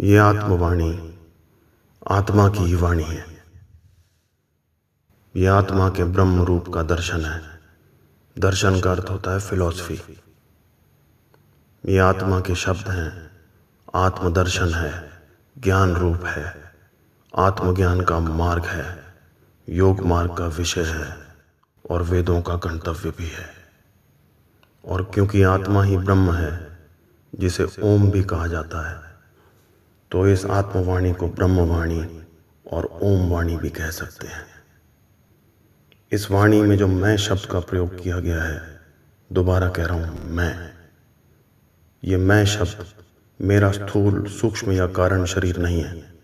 ये आत्मवाणी, आत्मा की ही वाणी है। ये आत्मा के ब्रह्म रूप का दर्शन है। दर्शन का अर्थ होता है फिलॉसफी। ये आत्मा के शब्द हैं, आत्मदर्शन है ज्ञान रूप है। आत्मज्ञान का मार्ग है, योग मार्ग का विषय है, और वेदों का गंतव्य भी है। और क्योंकि आत्मा ही ब्रह्म है, जिसे ओम भी कहा जाता है तो इस आत्मवाणी को ब्रह्मवाणी और ओम वाणी भी कह सकते हैं। इस वाणी में जो मैं शब्द का प्रयोग किया गया है, दोबारा कह रहा हूँ मैं। ये मैं शब्द मेरा स्थूल, सूक्ष्म या कारण शरीर नहीं है।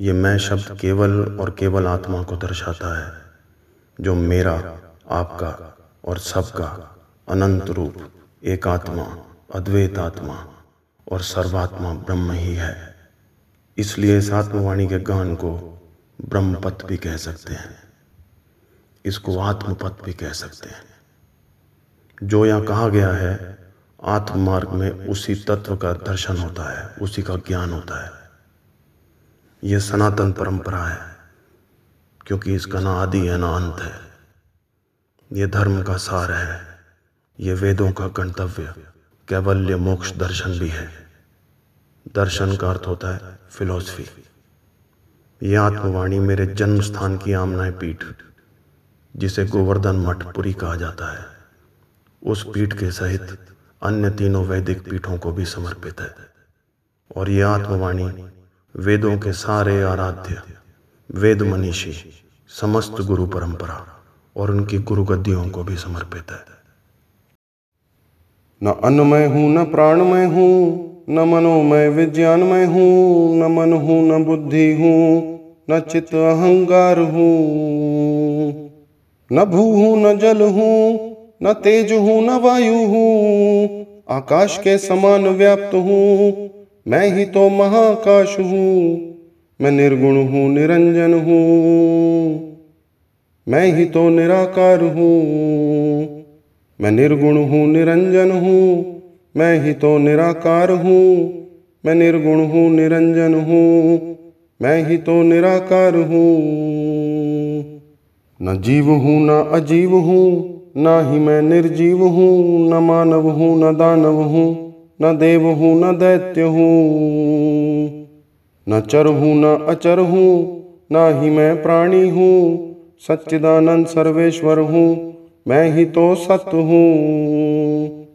ये मैं शब्द केवल और केवल आत्मा को दर्शाता है, जो मेरा, आपका और सबका अनंत रूप एक आत्मा अद्वैत आत्मा और सर्वात्मा ब्रह्म ही है। इसलिए इस आत्मवाणी के गान को ब्रह्मपथ भी कह सकते हैं। इसको आत्मपथ भी कह सकते हैं। जो यहाँ कहा गया है आत्म मार्ग में उसी तत्व का दर्शन होता है, उसी का ज्ञान होता है। यह सनातन परंपरा है, क्योंकि इसका ना आदि है, ना अंत है। ये धर्म का सार है, ये वेदों का गंतव्य। कैवल्य मोक्ष दर्शन भी है। दर्शन का अर्थ होता है फिलॉसफी। ये आत्मवाणी मेरे जन्म स्थान की आमनाय पीठ, जिसे गोवर्धन मठ पुरी कहा जाता है। उस पीठ के सहित अन्य तीनों वैदिक पीठों को भी समर्पित है। और यह आत्मवाणी वेदों के सारे आराध्य, वेद मनीषी, समस्त गुरु परंपरा और उनकी गुरु गद्दियों को भी समर्पित है। न अन्नमय हूँ, न प्राणमय हूँ, न मनोमय विज्ञानमय हूँ, न मन हूँ, न बुद्धि हूँ, न चित्त अहंकार हूँ। न भू हूँ, न जल हूँ, न तेज हूँ, न वायु हूँ, आकाश के समान व्याप्त हूँ, मैं ही तो महाकाश हूँ, मैं निर्गुण हूँ, निरंजन हूँ, मैं ही तो निराकार हूँ। मैं निर्गुण हूँ निरंजन हूँ मैं ही तो निराकार हूँ मैं निर्गुण हूँ निरंजन हूँ मैं ही तो निराकार हूँ न जीव हूँ न अजीव हूँ न ही मैं निर्जीव हूँ न मानव हूँ न दानव हूँ न देव हूँ न दैत्य हूँ न चर हूँ न अचर हूँ न ही मैं प्राणी हूँ सच्चिदानंद सर्वेश्वर हूँ मैं ही तो सत हूँ।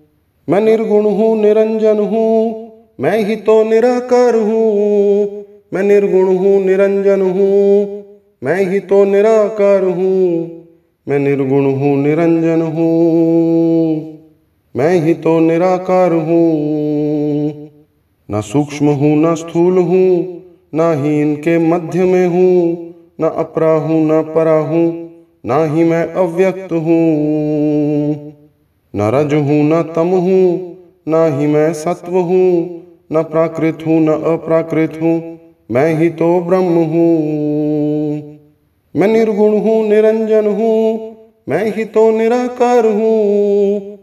मैं निर्गुण हूँ, निरंजन हूँ। मैं ही तो निराकार हूँ। मैं निर्गुण हूँ, निरंजन हूँ। मैं ही तो निराकार हूँ। मैं निर्गुण हूँ, निरंजन हूँ। मैं ही तो निराकार हूँ। न सूक्ष्म हूँ, न स्थूल हूँ। न ही इनके मध्य में हूँ। न अपरा हूँ, न परा हूँ। ना ही मैं अव्यक्त हूँ, न रज हूँ, न तम हूँ, ना ही मैं सत्व हूँ, न प्राकृत हूँ, न अप्राकृत हूँ, मैं ही तो ब्रह्म हूँ। मैं निर्गुण हूँ, निरंजन हूँ, मैं ही तो निराकार हूँ।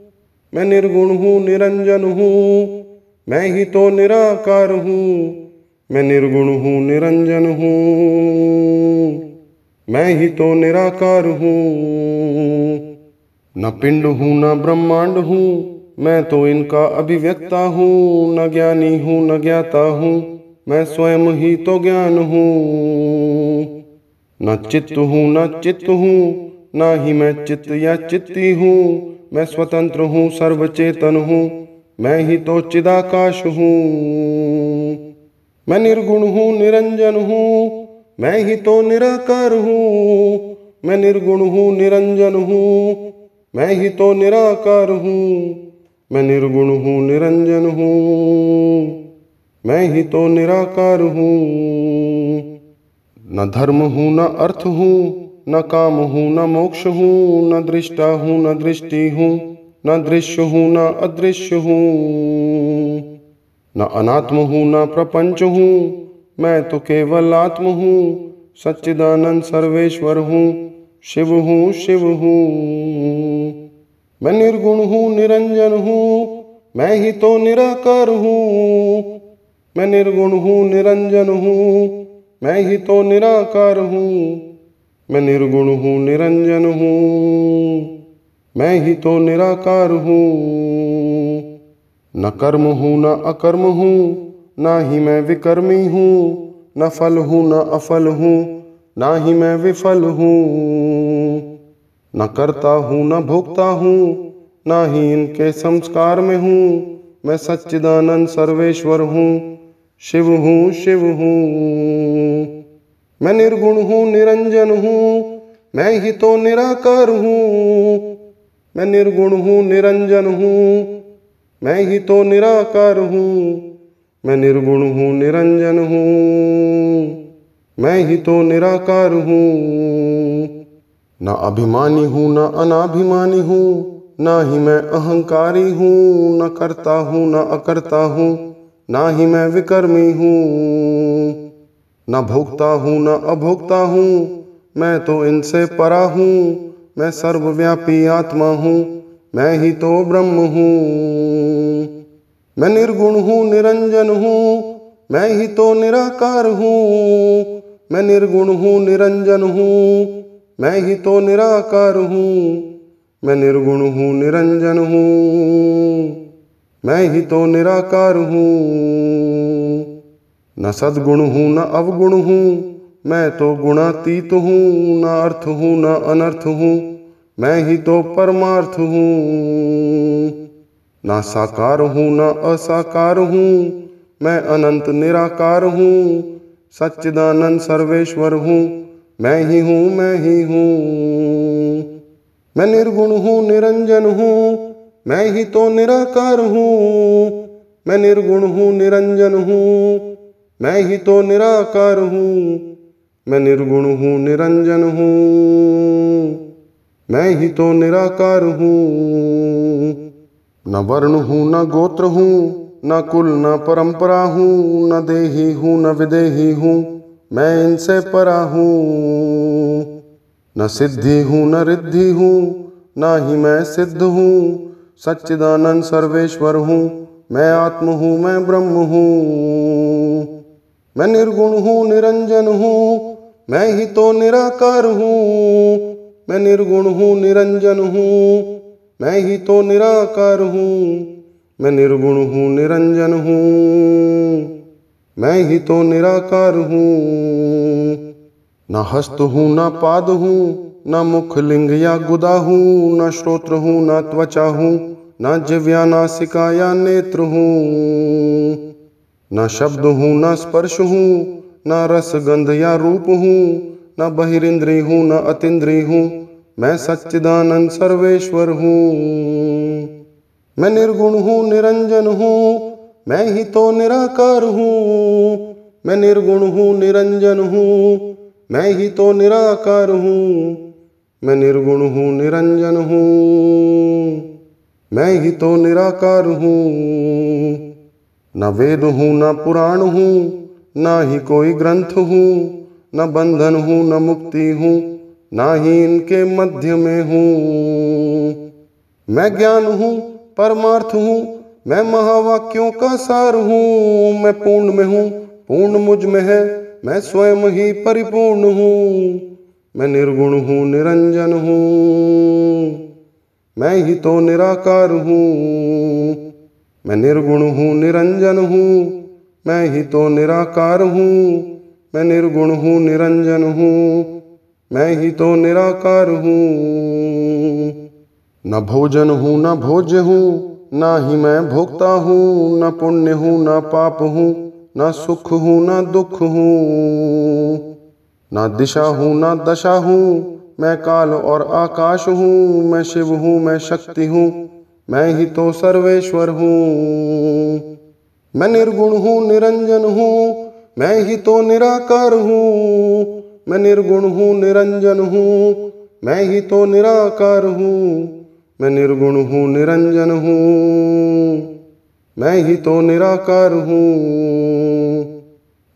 मैं निर्गुण हूँ, निरंजन हूँ, मैं ही तो निराकार हूँ, मैं निर्गुण हूँ, निरंजन हूँ। मैं ही तो निराकार हूँ। न पिंड हूँ, न ब्रह्मांड हूँ। मैं तो इनका अभिव्यक्ता हूँ। न ज्ञानी हूँ, न ज्ञाता हूँ। मैं स्वयं ही तो ज्ञान हूँ। न चित्त हूँ, न चित्त हूँ। न ही मैं चित्त या चित्ती हूँ। मैं स्वतंत्र हूँ, सर्वचेतन हूँ। मैं ही तो चिदाकाश हूँ। मैं निर्गुण हूँ, निरंजन हूँ। मैं ही तो निराकार हूँ, मैं निर्गुण हूँ, निरंजन हूँ। मैं ही तो निराकार हूँ, मैं निर्गुण हूँ, निरंजन हूँ। मैं ही तो निराकार हूँ, न धर्म हूँ, न अर्थ हूँ, न काम हूँ, न मोक्ष हूँ, न दृष्टा हूँ, न दृष्टि हूँ, न दृश्य हूँ, न अदृश्य हूँ। न अनात्म हूँ, न प्रपंच हूँ मैं तो केवल आत्म हूँ, सच्चिदानंद सर्वेश्वर हूँ, शिव हूँ शिव हूँ। मैं निर्गुण हूँ, निरंजन हूँ, मैं ही तो निराकार हूँ। मैं निर्गुण हूँ, निरंजन हूँ, मैं ही तो निराकार हूँ। मैं निर्गुण हूँ, निरंजन हूँ, मैं ही तो निराकार हूँ। न कर्म हूँ, न अकर्म हूँ ना ही मैं विकर्मी हूँ, न फल हूँ, न अफल हूँ ना ही मैं विफल हूँ। न करता हूँ, न भोगता हूँ ना ही इनके संस्कार में हूँ। मैं सच्चिदानंद सर्वेश्वर हूँ, शिव हूँ शिव हूँ। मैं निर्गुण हूँ, निरंजन हूँ, मैं ही तो निराकार हूँ। मैं निर्गुण हूँ, निरंजन हूँ, मैं ही तो निराकार हूँ। मैं निर्गुण हूँ, निरंजन हूँ। मैं ही तो निराकार हूँ। न अभिमानी हूँ, न अनाभिमानी हूँ। ना ही मैं अहंकारी हूँ, न करता हूँ, न अकर्ता हूँ। ना ही मैं विकर्मी हूँ। न भोगता हूँ, न अभोक्ता हूँ। मैं तो इनसे परा हूँ। मैं सर्वव्यापी आत्मा हूँ। मैं ही तो ब्रह्म हूँ। मैं निर्गुण हूँ, निरंजन हूँ, मैं ही तो निराकार हूँ। मैं निर्गुण हूँ, निरंजन हूँ, मैं ही तो निराकार हूँ। मैं निर्गुण हूँ, निरंजन हूँ, मैं ही तो निराकार हूँ। न सद्गुण हूँ, न अवगुण हूँ, मैं तो गुणातीत हूँ, न अर्थ हूँ, न अनर्थ हूँ, मैं ही तो परमार्थ हूँ। न साकार हूँ, न असाकार हूँ। मैं अनंत निराकार हूँ, सच्चिदानंद सर्वेश्वर हूँ। मैं ही हूँ, मैं ही हूँ। मैं निर्गुण हूँ, निरंजन हूँ। मैं ही तो निराकार हूँ। मैं निर्गुण हूँ, निरंजन हूँ। मैं ही तो निराकार हूँ। मैं निर्गुण हूँ, निरंजन हूँ। मैं ही तो निराकार हूँ। न वर्ण हूँ, न गोत्र हूँ, न कुल, न परंपरा हूँ, न देही हूँ, न विदेही हूँ, मैं इनसे परा हूँ। न सिद्धि हूँ, न रिद्धि हूँ, ना ही मैं सिद्ध हूँ, सच्चिदानंद सर्वेश्वर हूँ, मैं आत्म हूँ, मैं ब्रह्म हूँ। मैं निर्गुण हूँ, निरंजन हूँ, मैं ही तो निराकार हूँ, मैं निर्गुण हूँ, निरंजन हूँ। मैं ही तो निराकार हूँ मैं निर्गुण हूँ निरंजन हूँ मैं ही तो निराकार हूँ न हस्त हूँ न पाद हूँ न मुख लिंग या गुदा हूँ न श्रोत्र हूँ न त्वचा हूँ न जिव्या नासिका या नेत्र हूँ न शब्द हूँ न स्पर्श हूँ न रस गंध या रूप हूँ न बहिरिंद्री हूँ न अतिद्री हूँ मैं सच्चिदानंद सर्वेश्वर हूँ। मैं निर्गुण हूँ, निरंजन हूँ। मैं ही तो निराकार हूँ। मैं निर्गुण हूँ, निरंजन हूँ। मैं ही तो निराकार हूँ। मैं निर्गुण हूँ, निरंजन हूँ। मैं ही तो निराकार हूँ। न वेद हूँ, न पुराण हूँ। ना ही कोई ग्रंथ हूँ। न बंधन हूँ, न मुक्ति हूँ। ना ही इनके मध्य में हूँ। मैं ज्ञान हूँ, परमार्थ हूँ, मैं महावाक्यों का सार हूँ। मैं पूर्ण में हूँ, पूर्ण मुझमें है, मैं स्वयं ही परिपूर्ण हूँ। मैं निर्गुण हूँ, निरंजन हूँ। मैं ही तो निराकार हूँ। मैं निर्गुण हूँ, निरंजन हूँ। मैं ही तो निराकार हूँ। मैं निर्गुण हूँ, निरंजन हूँ। मैं ही तो निराकार हूँ। न भोजन हूँ, न भोज्य हूँ, ना ही मैं भोगता हूँ, न पुण्य हूँ, न पाप हूँ, न सुख हूँ, न दुख हूँ। न दिशा हूँ, न दशा हूँ, मैं काल और आकाश हूँ, मैं शिव हूँ, मैं शक्ति हूँ, मैं ही तो सर्वेश्वर हूँ। मैं निर्गुण हूँ, निरंजन हूँ, मैं ही तो निराकार हूँ। मैं निर्गुण हूँ, निरंजन हूँ, मैं ही तो निराकार हूँ। मैं निर्गुण हूँ, निरंजन हूँ, मैं ही तो निराकार हूँ।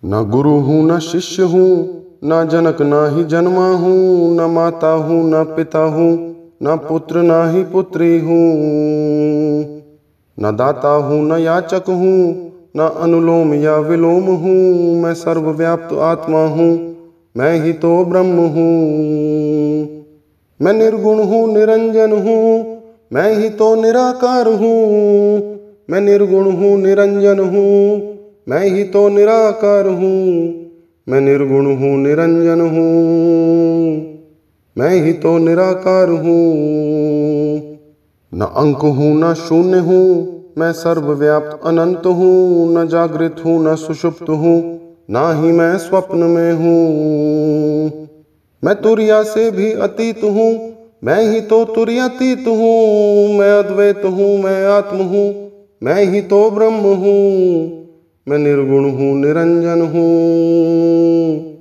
न गुरु हूँ, न शिष्य हूँ, न जनक, ना ही जन्मा हूँ, न माता हूँ, न पिता हूँ, न पुत्र, न ही पुत्री हूँ। न दाता हूँ, न याचक हूँ, न अनुलोम या विलोम हूँ, मैं सर्वव्याप्त आत्मा हूँ। मैं ही तो ब्रह्म हूँ। मैं निर्गुण हूँ, निरंजन हूँ। मैं ही तो निराकार हूँ। मैं निर्गुण हूँ, निरंजन हूँ। मैं ही तो निराकार हूँ। मैं निर्गुण हूँ, निरंजन हूँ। मैं ही तो निराकार हूँ। न अंक हूँ, न शून्य हूँ। मैं सर्वव्याप्त अनंत हूँ। न जागृत हूँ, न सुषुप्त हूँ। ना ही मैं स्वप्न में हूँ। मैं तुरिया से भी अतीत हूँ। मैं ही तो तुरियातीत हूँ। मैं अद्वैत हूँ, मैं आत्म हूँ। मैं ही तो ब्रह्म हूँ। मैं निर्गुण हूँ, निरंजन हूँ।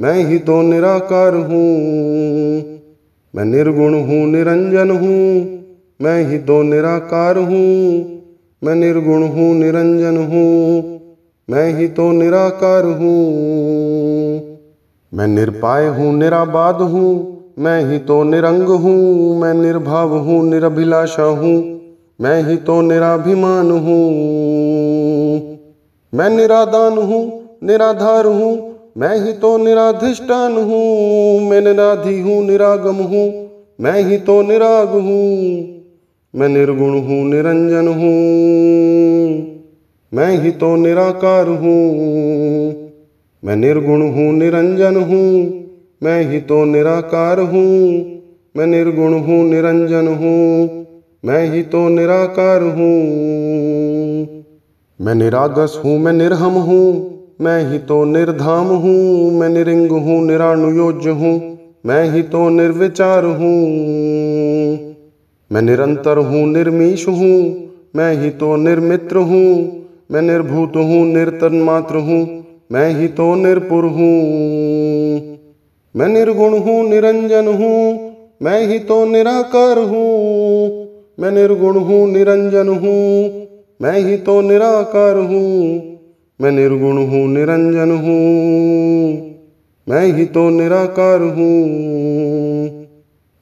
मैं ही तो निराकार हूँ। मैं निर्गुण हूँ, निरंजन हूँ। मैं ही तो निराकार हूँ। मैं निर्गुण हूँ, निरंजन हूँ। मैं ही तो निराकार हूँ। मैं निरपाय हूँ निराबाद हूँ। मैं ही तो निरंग हूँ। मैं निर्भाव हूँ, निरभिलाषा हूँ। मैं ही तो निराभिमान हूँ। मैं निरादान हूँ, निराधार हूँ। मैं ही तो निराधिष्ठान हूँ। मैं निराधि हूँ, निरागम हूँ। मैं ही तो निराग हूँ। मैं निर्गुण हूँ, निरंजन हूँ। मैं ही तो निराकार हूँ मैं निर्गुण हूँ निरंजन हूँ मैं ही तो निराकार हूँ मैं निर्गुण हूँ निरंजन हूँ मैं ही तो निराकार हूँ मैं निरागस हूँ मैं निर्हम हूँ मैं ही तो निर्धाम हूँ मैं निरिंग हूँ निरानुयोज्य हूँ मैं ही तो निर्विचार हूँ मैं निरंतर हूँ निर्मीश हूँ मैं ही तो निर्मित्र हूँ मैं निर्भूत हूँ, निर्तन मात्र हूँ, मैं ही तो निर्पुर हूँ। मैं निर्गुण हूँ, निरंजन हूँ, मैं ही तो निराकार हूँ। मैं निर्गुण हूँ, निरंजन हूँ, मैं ही तो निराकार हूँ। मैं निर्गुण हूँ, निरंजन हूँ, मैं ही तो निराकार हूँ।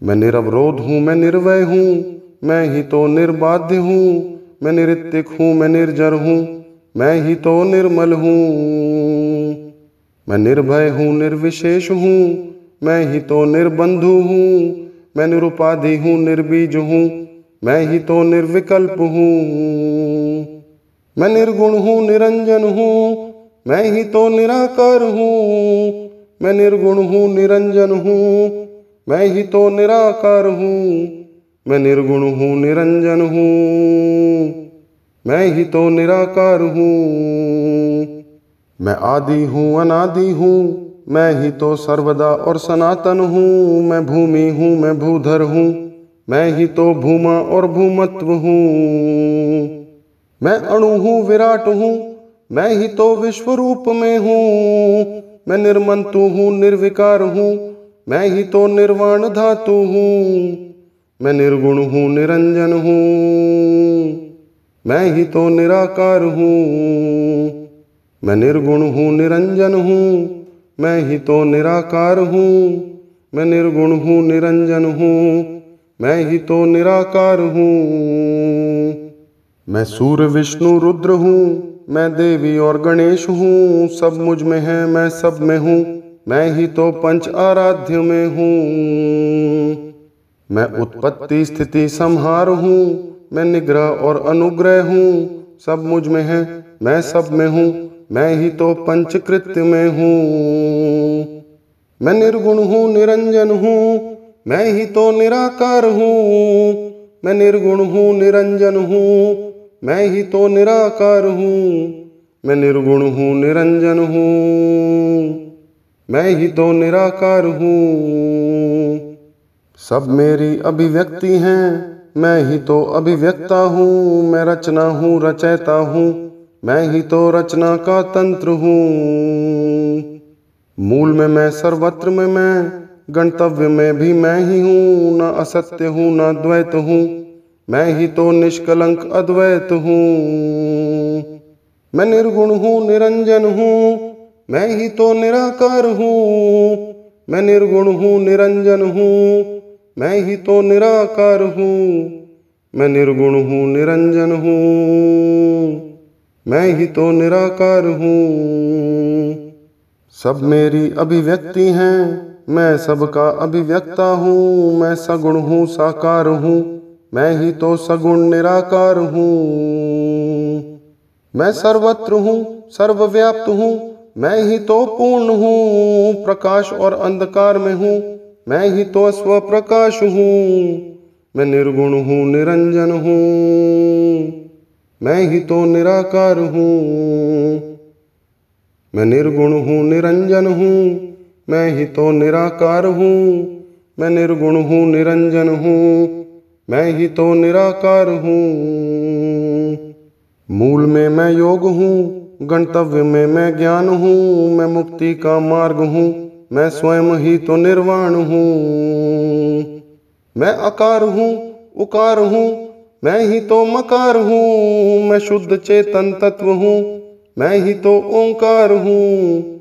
मैं निरवरोध हूँ, मैं निर्वय हूँ, मैं ही तो निर्बाध्य हूँ। मैं निरित्तिक हूँ, मैं निर्जर हूँ, मैं ही तो निर्मल हूँ। मैं निर्भय हूँ, निर्विशेष हूँ, मैं ही तो निर्बंधु हूँ, मैं निरुपाधि हूँ, निर्बीज हूँ, मैं ही तो निर्विकल्प हूँ। मैं निर्गुण हूँ, निरंजन हूँ, मैं ही तो निराकार हूँ। मैं निर्गुण हूँ, निरंजन हूँ, मैं ही तो निराकार हूँ। मैं निर्गुण हूँ, निरंजन हूँ। मैं ही तो निराकार हूँ। मैं आदि हूँ, अनादि हूँ। मैं ही तो सर्वदा और सनातन हूँ। मैं भूमि हूँ, मैं भूधर हूँ। मैं ही तो भूमा और भूमत्व हूँ। मैं अणु हूँ, विराट हूँ। मैं ही तो विश्व रूप में हूँ। मैं निर्मंतु हूँ, निर्विकार हूँ। मैं ही तो निर्वाण धातु हूँ। मैं निर्गुण हूँ, निरंजन हूँ। मैं ही तो निराकार हूँ। मैं निर्गुण हूँ, निरंजन हूँ। मैं ही तो निराकार हूँ। मैं निर्गुण हूँ, निरंजन हूँ। मैं ही तो निराकार हूँ। मैं सूर्य विष्णु, रुद्र हूँ। मैं देवी और गणेश हूँ। सब मुझमें है, मैं सब में हूँ। मैं ही तो पंच आराध्य में हूँ। मैं उत्पत्ति स्थिति संहार हूँ, मैं निग्रह और अनुग्रह हूँ, सब मुझमें है, मैं सब में हूँ, मैं ही तो पंचकृत्य में हूँ। मैं निर्गुण हूँ, निरंजन हूँ, मैं ही तो निराकार हूँ। मैं निर्गुण हूँ, निरंजन हूँ, मैं ही तो निराकार हूँ। मैं निर्गुण हूँ, निरंजन हूँ, मैं ही तो निराकार हूँ। सब मेरी अभिव्यक्ति हैं। मैं ही तो अभिव्यक्ता हूँ, मैं रचना हूँ, रचयता हूँ। मैं ही तो रचना का तंत्र हूँ। मूल में मैं, सर्वत्र में मैं गणतव्य में भी मैं ही हूँ। न असत्य हूँ, न द्वैत हूँ। मैं ही तो निष्कलंक, अद्वैत हूँ। मैं निर्गुण हूँ, निरंजन हूँ। मैं ही तो निराकार हूँ। मैं निर्गुण हूँ, निरंजन हूँ। मैं ही तो निराकार हूँ, मैं निर्गुण हूँ, निरंजन हूँ। मैं ही तो निराकार हूँ। सब मेरी अभिव्यक्ति हैं, मैं सबका अभिव्यक्ता हूँ, मैं सगुण हूँ, साकार हूँ। मैं ही तो सगुण निराकार हूँ। मैं सर्वत्र हूँ, सर्वव्याप्त हूँ, मैं ही तो पूर्ण हूँ, प्रकाश और अंधकार में हूँ। मैं ही तो स्व प्रकाश हूँ, मैं निर्गुण हूँ, निरंजन हूँ। मैं ही तो निराकार हूँ, मैं निर्गुण हूँ, निरंजन हूँ। मैं ही तो निराकार हूँ, मैं निर्गुण हूँ, निरंजन हूँ। मैं ही तो निराकार हूँ। मूल में मैं योग हूँ, गंतव्य में मैं ज्ञान हूँ, मैं मुक्ति का मार्ग हूँ। मैं स्वयं ही तो निर्वाण हूँ। मैं अकार हूँ, उकार हूँ, मैं ही तो मकार हूँ। मैं शुद्ध चेतन तत्व हूँ, मैं ही तो ओंकार हूँ।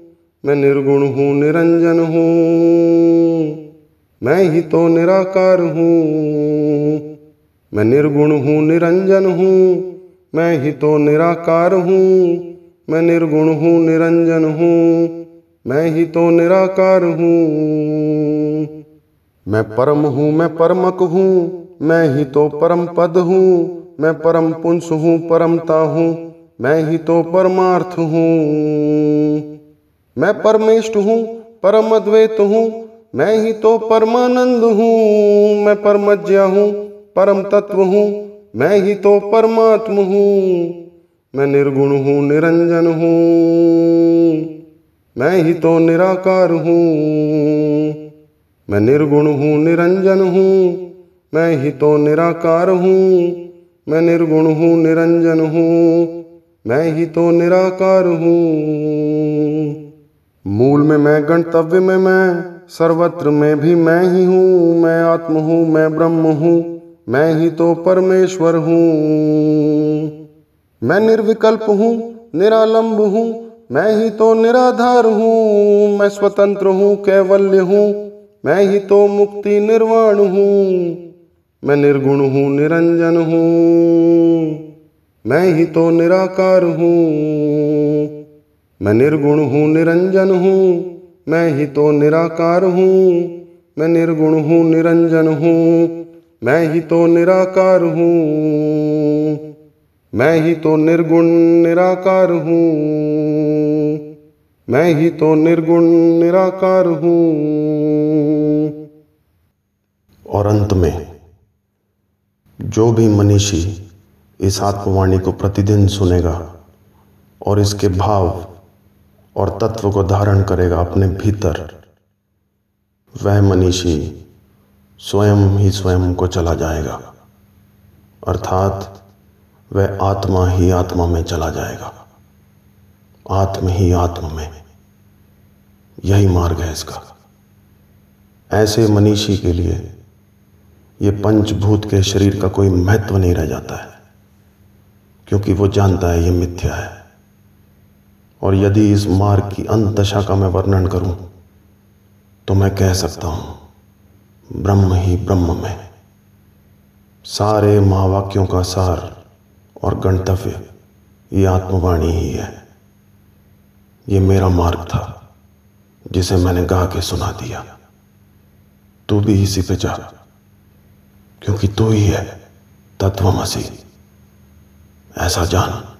मैं निर्गुण हूँ, निरंजन हूँ। मैं ही तो निराकार हूँ। मैं निर्गुण हूँ, निरंजन हूँ। मैं ही तो निराकार हूँ। मैं निर्गुण हूँ, निरंजन हूँ। मैं ही तो निराकार हूँ। मैं परम हूँ, मैं परमक हूँ। मैं ही तो परम पद हूँ। मैं परम पुंस हूँ, परमता हूँ। मैं ही तो परमार्थ हूँ। मैं परमेष्ट हूँ परम अद्वैत हूँ। मैं ही तो परमानंद हूँ। मैं परमज्ञा हूँ परम तत्व हूँ। मैं ही तो परमात्म हूँ। मैं निर्गुण हूँ, निरंजन हूँ। मैं ही तो निराकार हूँ। मैं निर्गुण हूँ, निरंजन हूँ। मैं ही तो निराकार हूँ। मैं निर्गुण हूँ, निरंजन हूँ। मैं ही तो निराकार हूँ। मूल में मैं गणतव्य में मैं, सर्वत्र में भी मैं ही हूँ। मैं आत्म हूँ, मैं ब्रह्म हूँ। मैं ही तो परमेश्वर हूँ। मैं निर्विकल्प हूँ, निरालंब हूँ। मैं ही तो निराधार हूँ, मैं स्वतंत्र हूँ, कैवल्य हूँ। मैं ही तो मुक्ति निर्वाण हूँ, मैं निर्गुण हूँ, निरंजन हूँ। मैं ही तो निराकार हूँ, मैं निर्गुण हूँ, निरंजन हूँ। मैं ही तो निराकार हूँ, मैं निर्गुण हूँ, निरंजन हूँ। मैं ही तो निराकार हूँ। मैं ही तो निर्गुण, निराकार हूँ। मैं ही तो निर्गुण, निराकार हूँ। और अंत में, जो भी मनीषी इस आत्मवाणी को प्रतिदिन सुनेगा और इसके भाव और तत्व को धारण करेगा अपने भीतर, वह मनीषी स्वयं ही स्वयं को चला जाएगा। अर्थात वह आत्मा ही आत्मा में चला जाएगा। आत्म ही आत्मा में। यही मार्ग है इसका। ऐसे मनीषी के लिए ये पंचभूत के शरीर का कोई महत्व नहीं रह जाता है, क्योंकि वो जानता है ये मिथ्या है। और यदि इस मार्ग की अंत दशा का मैं वर्णन करूँ तो मैं कह सकता हूँ, ब्रह्म ही ब्रह्म में। सारे महावाक्यों का सार और गंतव्य ये आत्मवाणी ही है। ये मेरा मार्ग था, जिसे मैंने गा के सुना दिया। तू भी इसी पे जा, क्योंकि तू ही है तत्वमसी। ऐसा जान।